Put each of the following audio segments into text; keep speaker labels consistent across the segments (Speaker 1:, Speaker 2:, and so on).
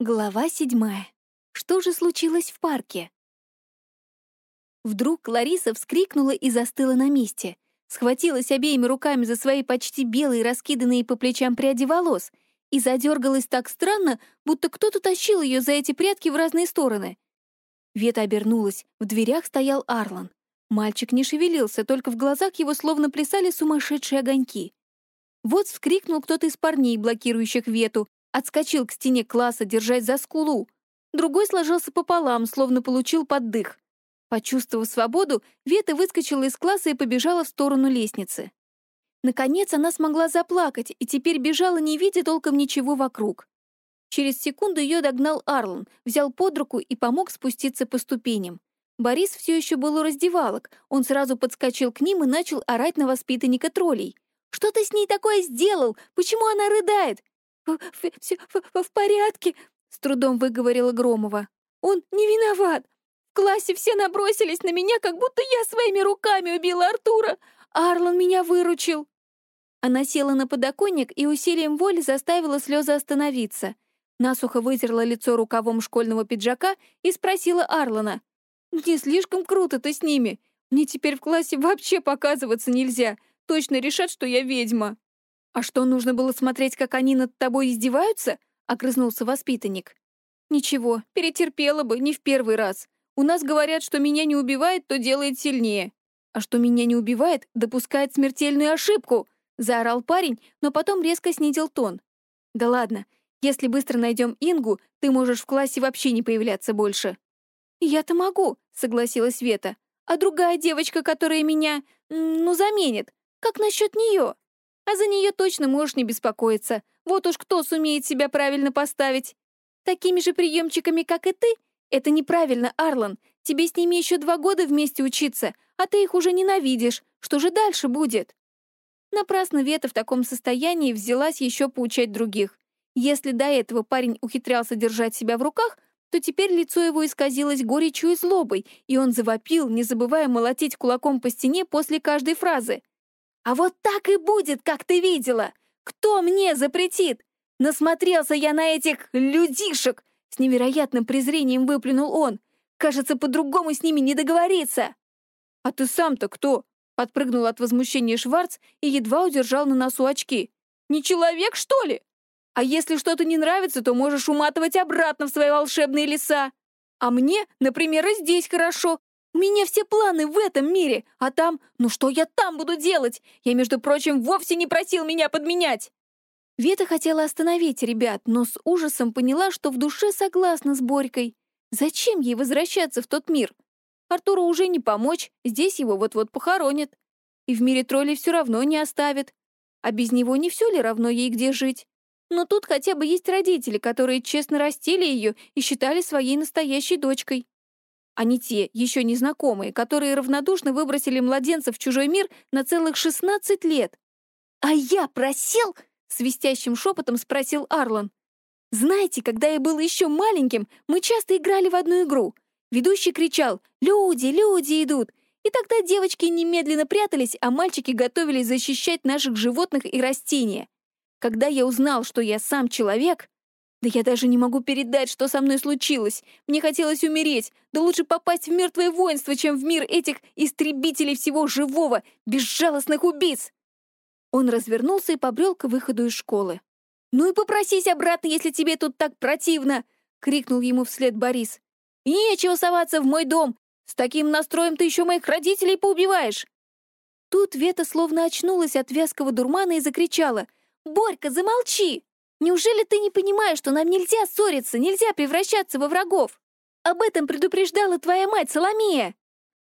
Speaker 1: Глава седьмая. Что же случилось в парке? Вдруг Лариса вскрикнула и застыла на месте. Схватилась обеими руками за свои почти белые, раскиданные по плечам пряди волос и задергалась так странно, будто кто-то тащил ее за эти прядки в разные стороны. Вета обернулась. В дверях стоял Арлан. Мальчик не шевелился, только в глазах его словно плясали сумасшедшие огоньки. Вот вскрикнул кто-то из парней, блокирующих Вету, отскочил к стене класса, держась за скулу. Другой сложился пополам, словно получил поддых. Почувствовав свободу, Вета выскочила из класса и побежала в сторону лестницы. Наконец она смогла заплакать и теперь бежала, не видя толком ничего вокруг. Через секунду ее догнал Арлан, взял под руку и помог спуститься по ступеням. Борис все еще был у раздевалок. Он сразу подскочил к ним и начал орать на воспитанника троллей. «Что ты с ней такое сделал? Почему она рыдает? «Все в порядке», — с трудом выговорила Громова. «Он не виноват. В классе все набросились на меня, как будто я своими руками убила Артура. Арлан меня выручил». Она села на подоконник и усилием воли заставила слезы остановиться. Насухо вытерла лицо рукавом школьного пиджака и спросила Арлана. «Не слишком круто ты с ними. Мне теперь в классе вообще показываться нельзя. Точно решат, что я ведьма». «А что, нужно было смотреть, как они над тобой издеваются?» — огрызнулся воспитанник. «Ничего, перетерпела бы, не в первый раз. У нас говорят, что меня не убивает, то делает сильнее. А что меня не убивает, допускает смертельную ошибку!» — заорал парень, но потом резко снизил тон. «Да ладно, если быстро найдем Ингу, ты можешь в классе вообще не появляться больше». «Я-то могу», — согласилась Вета. «А другая девочка, которая меня, ну, заменит, как насчет нее?» А за нее точно можешь не беспокоиться. Вот уж кто сумеет себя правильно поставить. Такими же приемчиками, как и ты? Это неправильно, Арлан. Тебе с ними еще два года вместе учиться, а ты их уже ненавидишь. Что же дальше будет? Напрасно Вета в таком состоянии взялась еще поучать других. Если до этого парень ухитрялся держать себя в руках, то теперь лицо его исказилось горечью и злобой, и он завопил, не забывая молотить кулаком по стене после каждой фразы — а вот так и будет, как ты видела. Кто мне запретит? Насмотрелся я на этих людишек. С невероятным презрением выплюнул он. Кажется, по-другому с ними не договориться. А ты сам-то кто? Подпрыгнул от возмущения Шварц и едва удержал на носу очки. Не человек, что ли? А если что-то не нравится, то можешь уматывать обратно в свои волшебные леса. А мне, например, и здесь хорошо. У меня все планы в этом мире, а там... Ну что я там буду делать? Я, между прочим, вовсе не просил меня подменять!» Вета хотела остановить ребят, но с ужасом поняла, что в душе согласна с Борькой. Зачем ей возвращаться в тот мир? Артуру уже не помочь, здесь его вот-вот похоронят. И в мире троллей все равно не оставят. А без него не все ли равно ей где жить? Но тут хотя бы есть родители, которые честно растили ее и считали своей настоящей дочкой а не те, еще незнакомые, которые равнодушно выбросили младенца в чужой мир на целых 16 лет. «А я просил?» — свистящим шепотом спросил Арлан. «Знаете, когда я был еще маленьким, мы часто играли в одну игру. Ведущий кричал «Люди, люди идут!» И тогда девочки немедленно прятались, а мальчики готовились защищать наших животных и растения. Когда я узнал, что я сам человек, да я даже не могу передать, что со мной случилось. Мне хотелось умереть. Да лучше попасть в мертвое воинство, чем в мир этих истребителей всего живого, безжалостных убийц. Он развернулся и побрел к выходу из школы. «Ну и попросись обратно, если тебе тут так противно!» — крикнул ему вслед Борис. «И нечего соваться в мой дом! С таким настроем ты еще моих родителей поубиваешь!» Тут Вета словно очнулась от вязкого дурмана и закричала. «Борька, замолчи!» Неужели ты не понимаешь, что нам нельзя ссориться, нельзя превращаться во врагов? Об этом предупреждала твоя мать, Соломея!»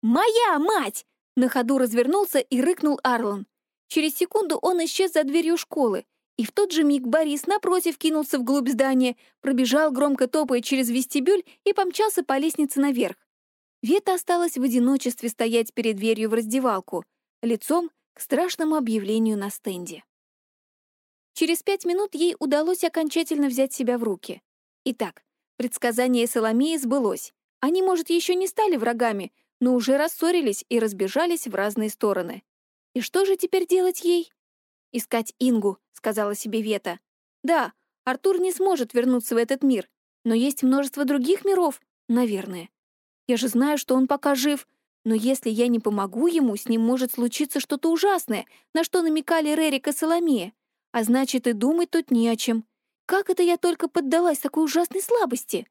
Speaker 1: «Моя мать!» На ходу развернулся и рыкнул Арлан. Через секунду он исчез за дверью школы, и в тот же миг Борис напротив кинулся вглубь здания, пробежал, громко топая через вестибюль и помчался по лестнице наверх. Вета осталась в одиночестве стоять перед дверью в раздевалку, лицом к страшному объявлению на стенде. Через пять минут ей удалось окончательно взять себя в руки. Итак, предсказание Соломеи сбылось. Они, может, еще не стали врагами, но уже рассорились и разбежались в разные стороны. И что же теперь делать ей? «Искать Ингу», — сказала себе Вета. «Да, Артур не сможет вернуться в этот мир, Но есть множество других миров, наверное. Я же знаю, что он пока жив, но если я не помогу ему, с ним может случиться что-то ужасное, на что намекали Рерик и Соломея. А значит, и думать тут не о чем. Как это я только поддалась такой ужасной слабости?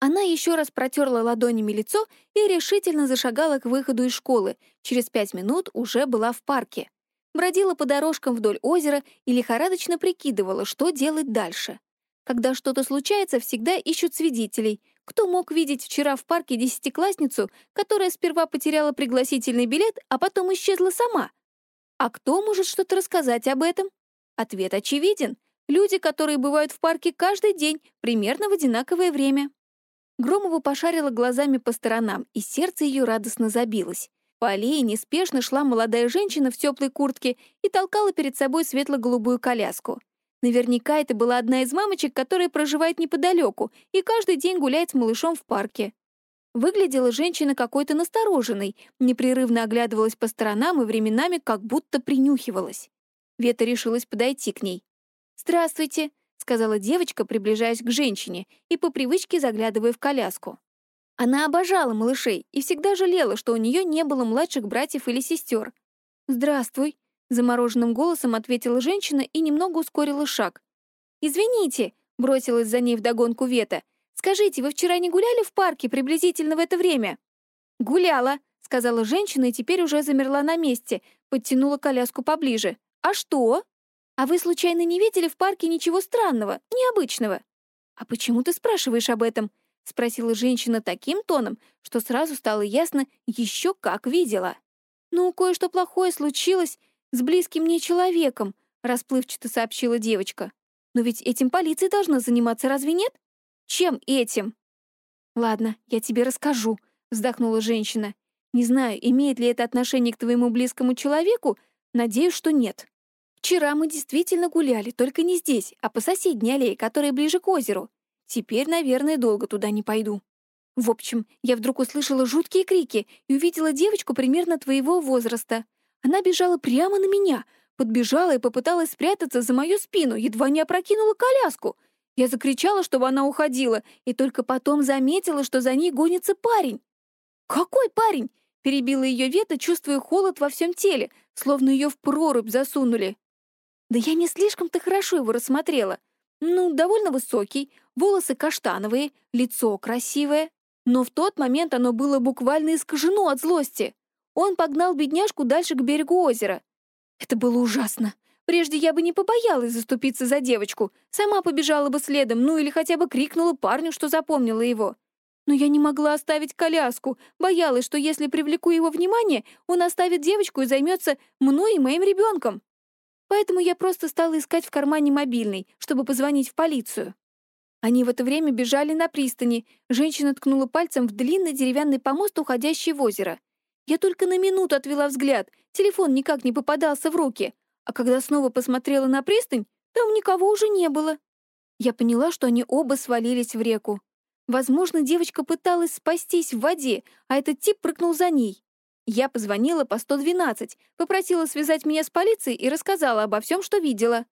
Speaker 1: Она еще раз протерла ладонями лицо и решительно зашагала к выходу из школы. Через пять минут уже была в парке. Бродила по дорожкам вдоль озера и лихорадочно прикидывала, что делать дальше. Когда что-то случается, всегда ищут свидетелей. Кто мог видеть вчера в парке десятиклассницу, которая сперва потеряла пригласительный билет, а потом исчезла сама? А кто может что-то рассказать об этом? Ответ очевиден. Люди, которые бывают в парке каждый день, примерно в одинаковое время. Громова пошарила глазами по сторонам, и сердце ее радостно забилось. По аллее неспешно шла молодая женщина в теплой куртке и толкала перед собой светло-голубую коляску. Наверняка это была одна из мамочек, которая проживает неподалеку и каждый день гуляет с малышом в парке. Выглядела женщина какой-то настороженной, непрерывно оглядывалась по сторонам и временами как будто принюхивалась. Вета решилась подойти к ней. «Здравствуйте», — сказала девочка, приближаясь к женщине и по привычке заглядывая в коляску. Она обожала малышей и всегда жалела, что у нее не было младших братьев или сестер. «Здравствуй», — замороженным голосом ответила женщина и немного ускорила шаг. «Извините», — бросилась за ней вдогонку Вета. «Скажите, вы вчера не гуляли в парке приблизительно в это время?» «Гуляла», — сказала женщина и теперь уже замерла на месте, подтянула коляску поближе. «А что?» «А вы случайно не видели в парке ничего странного, необычного?» «А почему ты спрашиваешь об этом?» — спросила женщина таким тоном, что сразу стало ясно, еще как видела. «Ну, кое-что плохое случилось с близким мне человеком», — расплывчато сообщила девочка. «Но ведь этим полиция должна заниматься, разве нет? Чем этим?» «Ладно, я тебе расскажу», — вздохнула женщина. «Не знаю, имеет ли это отношение к твоему близкому человеку, надеюсь, что нет». Вчера мы действительно гуляли, только не здесь, а по соседней аллее, которая ближе к озеру. Теперь, наверное, долго туда не пойду. В общем, я вдруг услышала жуткие крики и увидела девочку примерно твоего возраста. Она бежала прямо на меня, подбежала и попыталась спрятаться за мою спину, едва не опрокинула коляску. Я закричала, чтобы она уходила, и только потом заметила, что за ней гонится парень. «Какой парень?» — перебила ее Вета, чувствуя холод во всем теле, словно ее в прорубь засунули. Да я не слишком-то хорошо его рассмотрела. Ну, довольно высокий, волосы каштановые, лицо красивое. Но в тот момент оно было буквально искажено от злости. Он погнал бедняжку дальше к берегу озера. Это было ужасно. Прежде я бы не побоялась заступиться за девочку, сама побежала бы следом, ну или хотя бы крикнула парню, что запомнила его. Но я не могла оставить коляску, боялась, что если привлеку его внимание, он оставит девочку и займется мной и моим ребенком. Поэтому я просто стала искать в кармане мобильный, чтобы позвонить в полицию. Они в это время бежали на пристани. Женщина ткнула пальцем в длинный деревянный помост, уходящий в озеро. Я только на минуту отвела взгляд. Телефон никак не попадался в руки. А когда снова посмотрела на пристань, там никого уже не было. Я поняла, что они оба свалились в реку. Возможно, девочка пыталась спастись в воде, а этот тип прыгнул за ней. Я позвонила по 112, попросила связать меня с полицией и рассказала обо всем, что видела.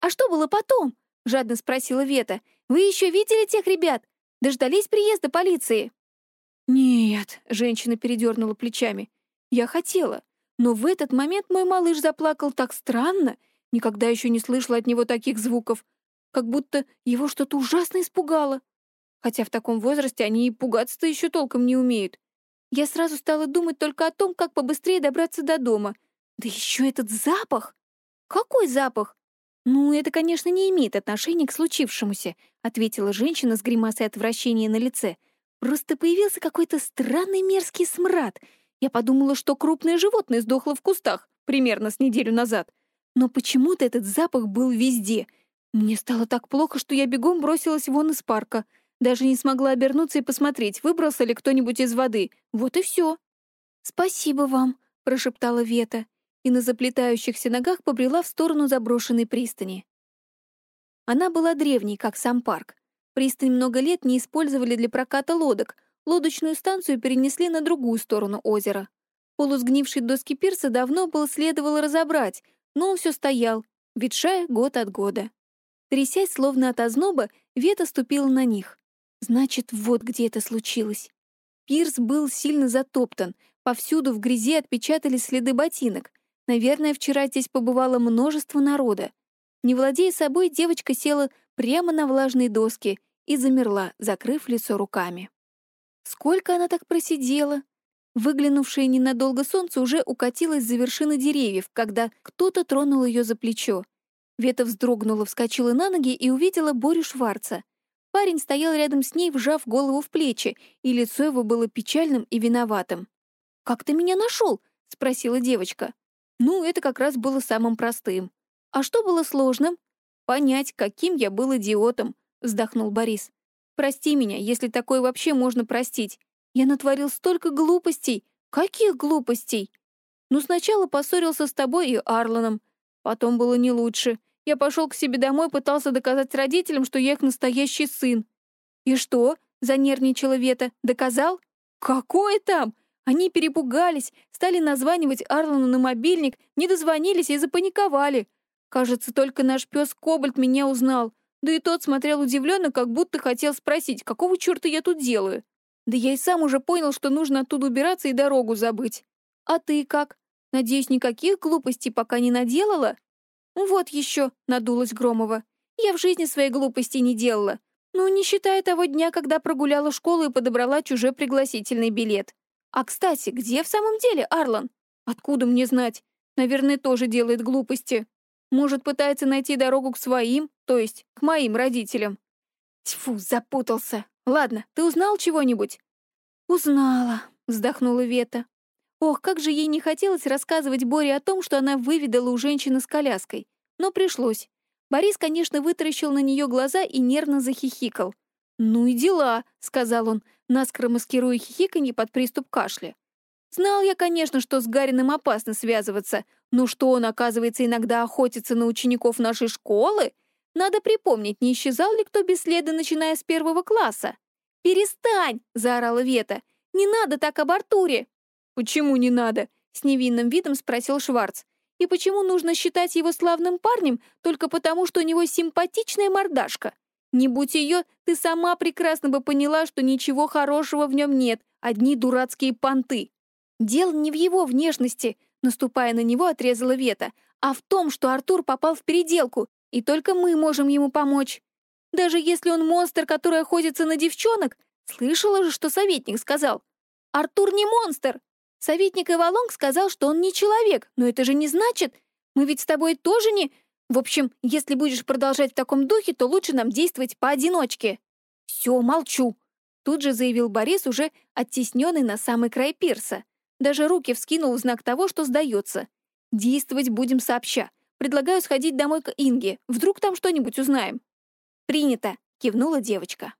Speaker 1: «А что было потом?» — жадно спросила Вета. «Вы еще видели тех ребят? Дождались приезда полиции?» «Нет», — женщина передернула плечами. «Я хотела, но в этот момент мой малыш заплакал так странно, никогда еще не слышала от него таких звуков, как будто его что-то ужасно испугало. Хотя в таком возрасте они и пугаться-то еще толком не умеют. Я сразу стала думать только о том, как побыстрее добраться до дома. Да еще этот запах! Какой запах? Ну, это, конечно, не имеет отношения к случившемуся, ответила женщина с гримасой отвращения на лице. Просто появился какой-то странный мерзкий смрад. Я подумала, что крупное животное сдохло в кустах, примерно с неделю назад. Но почему-то этот запах был везде. Мне стало так плохо, что я бегом бросилась вон из парка — даже не смогла обернуться и посмотреть, выбрался ли кто-нибудь из воды. Вот и все. «Спасибо вам», — прошептала Вета, и на заплетающихся ногах побрела в сторону заброшенной пристани. Она была древней, как сам парк. Пристань много лет не использовали для проката лодок, лодочную станцию перенесли на другую сторону озера. Полусгнивший доски пирса давно было следовало разобрать, но он все стоял, ветшая год от года. Трясясь, словно от озноба, Вета ступила на них. Значит, вот где это случилось. Пирс был сильно затоптан, повсюду в грязи отпечатались следы ботинок. Наверное, вчера здесь побывало множество народа. Не владея собой, девочка села прямо на влажные доски и замерла, закрыв лицо руками. Сколько она так просидела? Выглянувшее ненадолго солнце уже укатилось за вершины деревьев, когда кто-то тронул ее за плечо. Вета вздрогнула, вскочила на ноги и увидела Борю Шварца. Парень стоял рядом с ней, вжав голову в плечи, и лицо его было печальным и виноватым. «Как ты меня нашел?» — спросила девочка. «Ну, это как раз было самым простым. А что было сложным?» «Понять, каким я был идиотом», — вздохнул Борис. «Прости меня, если такое вообще можно простить. Я натворил столько глупостей. Каких глупостей? Ну, сначала поссорился с тобой и Арланом. Потом было не лучше. Я пошел к себе домой, пытался доказать родителям, что я их настоящий сын. И что? Занервничала Вета. Доказал? Какое там? Они перепугались, стали названивать Арлану на мобильник, не дозвонились и запаниковали. Кажется, только наш пес Кобальт меня узнал. Да и тот смотрел удивленно, как будто хотел спросить, какого черта я тут делаю. Да я и сам уже понял, что нужно оттуда убираться и дорогу забыть. А ты как? Надеюсь, никаких глупостей пока не наделала? Вот еще, надулась Громова. Я в жизни своей глупости не делала. Ну, не считая того дня, когда прогуляла школу и подобрала чужой пригласительный билет. А, кстати, где в самом деле Арлан? Откуда мне знать? Наверное, тоже делает глупости. Может, пытается найти дорогу к своим, то есть к моим родителям. Тьфу, запутался. Ладно, ты узнал чего-нибудь?» «Узнала», — вздохнула Вета. Ох, как же ей не хотелось рассказывать Боре о том, что она выведала у женщины с коляской. Но пришлось. Борис, конечно, вытаращил на нее глаза и нервно захихикал. «Ну и дела», — сказал он, наскоро маскируя хихиканье под приступ кашля. «Знал я, конечно, что с Гариным опасно связываться, но что он, оказывается, иногда охотится на учеников нашей школы, надо припомнить, не исчезал ли кто бесследно, начиная с первого класса. «Перестань!» — заорала Вета. «Не надо так об Артуре!» «Почему не надо?» — с невинным видом спросил Шварц. «И почему нужно считать его славным парнем только потому, что у него симпатичная мордашка? Не будь ее, ты сама прекрасно бы поняла, что ничего хорошего в нем нет, одни дурацкие понты». «Дело не в его внешности», — наступая на него, отрезала Вета, «а в том, что Артур попал в переделку, и только мы можем ему помочь. Даже если он монстр, который охотится на девчонок, слышала же, что советник сказал. Артур не монстр. Советник Эвалонг сказал, что он не человек, но это же не значит... Мы ведь с тобой тоже не... В общем, если будешь продолжать в таком духе, то лучше нам действовать поодиночке. Все, молчу. Тут же заявил Борис, уже оттесненный на самый край пирса. Даже руки вскинул в знак того, что сдается. Действовать будем сообща. Предлагаю сходить домой к Инге. Вдруг там что-нибудь узнаем». «Принято», — кивнула девочка.